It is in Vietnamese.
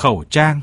khẩu trang.